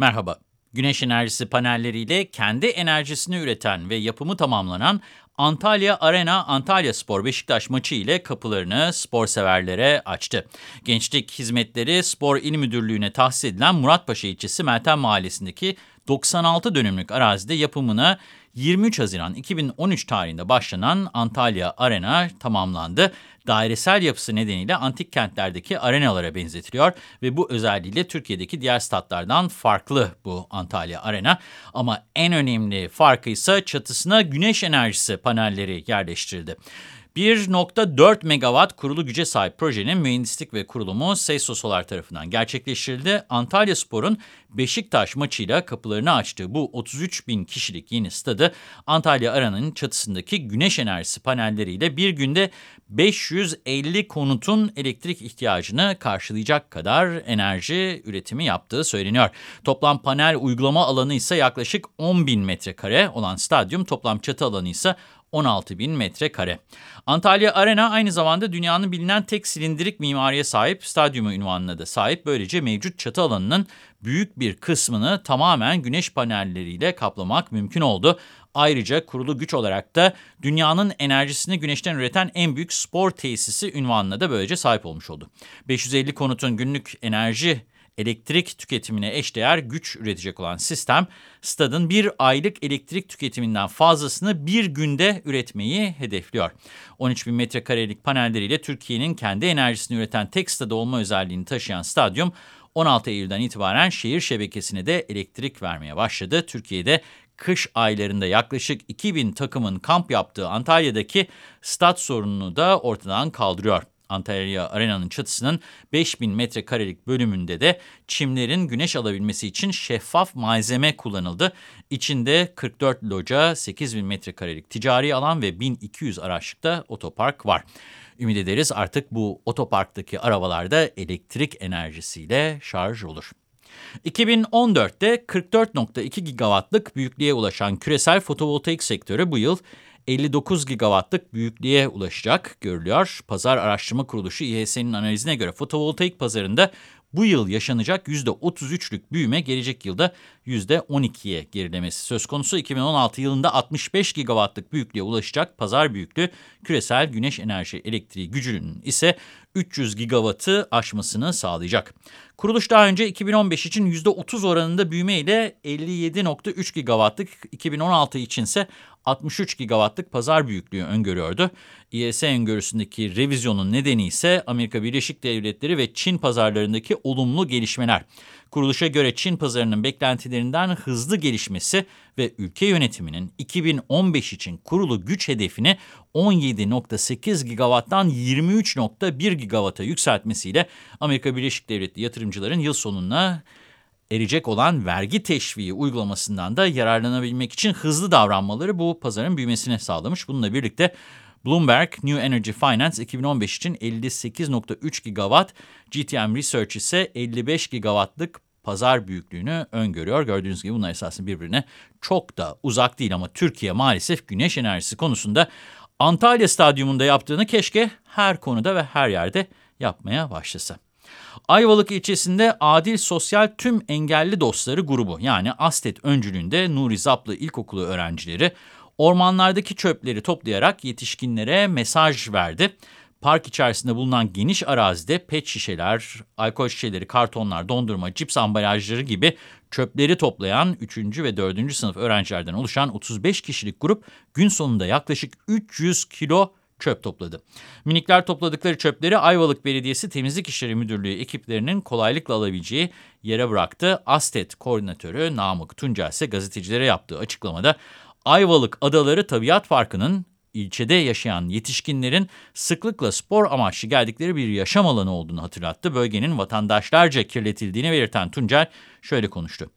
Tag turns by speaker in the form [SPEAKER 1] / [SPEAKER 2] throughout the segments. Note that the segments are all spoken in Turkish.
[SPEAKER 1] Merhaba. Güneş enerjisi panelleriyle kendi enerjisini üreten ve yapımı tamamlanan Antalya Arena Antalya Spor Beşiktaş maçı ile kapılarını spor severlere açtı. Gençlik Hizmetleri Spor İl Müdürlüğü'ne tahsis edilen Muratpaşa ilçesi Meltem Mahallesi'ndeki 96 dönümlük arazide yapımına 23 Haziran 2013 tarihinde başlanan Antalya Arena tamamlandı. Dairesel yapısı nedeniyle antik kentlerdeki arenalara benzetiliyor ve bu özelliğiyle Türkiye'deki diğer statlardan farklı bu Antalya Arena. Ama en önemli farkı ise çatısına güneş enerjisi panelleri yerleştirildi. 1.4 megawatt kurulu güce sahip projenin mühendislik ve kurulumu Seyso Solar tarafından gerçekleştirildi. Antalya Spor'un Beşiktaş maçıyla kapılarını açtığı bu 33 bin kişilik yeni stadı Antalya Aran'ın çatısındaki güneş enerjisi panelleriyle bir günde 550 konutun elektrik ihtiyacını karşılayacak kadar enerji üretimi yaptığı söyleniyor. Toplam panel uygulama alanı ise yaklaşık 10 bin metrekare olan stadyum toplam çatı alanı ise 16 bin metrekare. Antalya Arena aynı zamanda dünyanın bilinen tek silindirik mimariye sahip stadyumu ünvanına da sahip. Böylece mevcut çatı alanının büyük bir kısmını tamamen güneş panelleriyle kaplamak mümkün oldu. Ayrıca kurulu güç olarak da dünyanın enerjisini güneşten üreten en büyük spor tesisi ünvanına da böylece sahip olmuş oldu. 550 konutun günlük enerji elektrik tüketimine eşdeğer güç üretecek olan sistem, stadın bir aylık elektrik tüketiminden fazlasını bir günde üretmeyi hedefliyor. 13 bin metrekarelik panelleriyle Türkiye'nin kendi enerjisini üreten tek stadı olma özelliğini taşıyan stadyum, 16 Eylül'den itibaren şehir şebekesine de elektrik vermeye başladı. Türkiye'de kış aylarında yaklaşık 2000 takımın kamp yaptığı Antalya'daki stat sorununu da ortadan kaldırıyor. Antalya Arena'nın çatısının 5000 metrekarelik bölümünde de çimlerin güneş alabilmesi için şeffaf malzeme kullanıldı. İçinde 44 loca, 8000 metrekarelik ticari alan ve 1200 araçlıkta otopark var. Ümit ederiz artık bu otoparktaki arabalarda elektrik enerjisiyle şarj olur. 2014'te 44.2 gigawattlık büyüklüğe ulaşan küresel fotovoltaik sektörü bu yıl 59 gigawattlık büyüklüğe ulaşacak görülüyor. Pazar Araştırma Kuruluşu İHS'nin analizine göre fotovoltaik pazarında bu yıl yaşanacak %33'lük büyüme gelecek yılda %12'ye gerilemesi söz konusu. 2016 yılında 65 gigawattlık büyüklüğe ulaşacak pazar büyüklüğü küresel güneş enerji elektriği gücünün ise 300 gigawattı aşmasını sağlayacak. Kuruluş daha önce 2015 için %30 oranında büyüme ile 57.3 gigawattlık, 2016 için ise 63 gigawattlık pazar büyüklüğü öngörüyordu. İES öngörüsündeki revizyonun nedeni ise Amerika Birleşik Devletleri ve Çin pazarlarındaki olumlu gelişmeler. Kuruluşa göre Çin pazarının beklentilerinden hızlı gelişmesi ve ülke yönetiminin 2015 için kurulu güç hedefini 17.8 gigawatttan 23.1 gigawata yükseltmesiyle Amerika Birleşik Devletleri yatırımcıların yıl sonuna erecek olan vergi teşviği uygulamasından da yararlanabilmek için hızlı davranmaları bu pazarın büyümesine sağlamış. Bununla birlikte Bloomberg New Energy Finance 2015 için 58.3 gigawatt, GTM Research ise 55 gigawattlık pazar büyüklüğünü öngörüyor. Gördüğünüz gibi bunlar esasında birbirine çok da uzak değil ama Türkiye maalesef güneş enerjisi konusunda Antalya Stadyumunda yaptığını keşke her konuda ve her yerde yapmaya başlasa. Ayvalık ilçesinde Adil Sosyal Tüm Engelli Dostları grubu yani ASTET öncülüğünde Nuri Zaplı İlkokulu öğrencileri ormanlardaki çöpleri toplayarak yetişkinlere mesaj verdi. Park içerisinde bulunan geniş arazide pet şişeler, alkol şişeleri, kartonlar, dondurma, cips ambalajları gibi çöpleri toplayan 3. ve 4. sınıf öğrencilerden oluşan 35 kişilik grup gün sonunda yaklaşık 300 kilo çöp topladı. Minikler topladıkları çöpleri Ayvalık Belediyesi Temizlik İşleri Müdürlüğü ekiplerinin kolaylıkla alabileceği yere bıraktı. Astet koordinatörü Namık Tuncel ise gazetecilere yaptığı açıklamada Ayvalık Adaları Tabiat Parkı'nın ilçede yaşayan yetişkinlerin sıklıkla spor amaçlı geldikleri bir yaşam alanı olduğunu hatırlattı. Bölgenin vatandaşlarca kirletildiğini belirten Tuncel şöyle konuştu.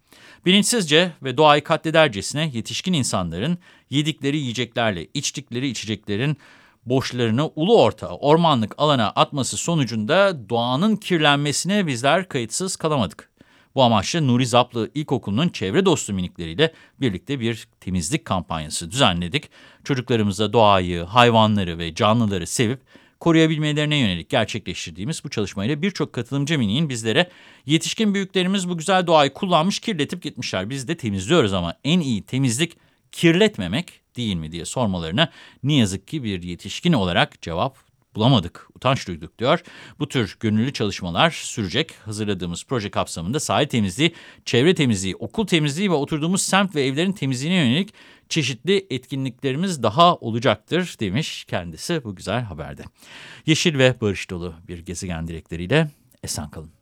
[SPEAKER 1] Bilinçsizce ve doğayı katledercesine yetişkin insanların yedikleri yiyeceklerle içtikleri içeceklerin boşlarını ulu orta ormanlık alana atması sonucunda doğanın kirlenmesine bizler kayıtsız kalamadık. Bu amaçla Nuri Zaplı İlkokulu'nun çevre dostu minikleriyle birlikte bir temizlik kampanyası düzenledik. Çocuklarımıza doğayı, hayvanları ve canlıları sevip koruyabilmelerine yönelik gerçekleştirdiğimiz bu çalışmayla birçok katılımcı miniğin bizlere yetişkin büyüklerimiz bu güzel doğayı kullanmış kirletip gitmişler. Biz de temizliyoruz ama en iyi temizlik kirletmemek değil mi diye sormalarına ne yazık ki bir yetişkin olarak cevap bulamadık, utanç duyduk diyor. Bu tür gönüllü çalışmalar sürecek. Hazırladığımız proje kapsamında sahil temizliği, çevre temizliği, okul temizliği ve oturduğumuz semt ve evlerin temizliğine yönelik çeşitli etkinliklerimiz daha olacaktır demiş kendisi bu güzel haberde. Yeşil ve barış dolu bir gezegen dilekleriyle esen kalın.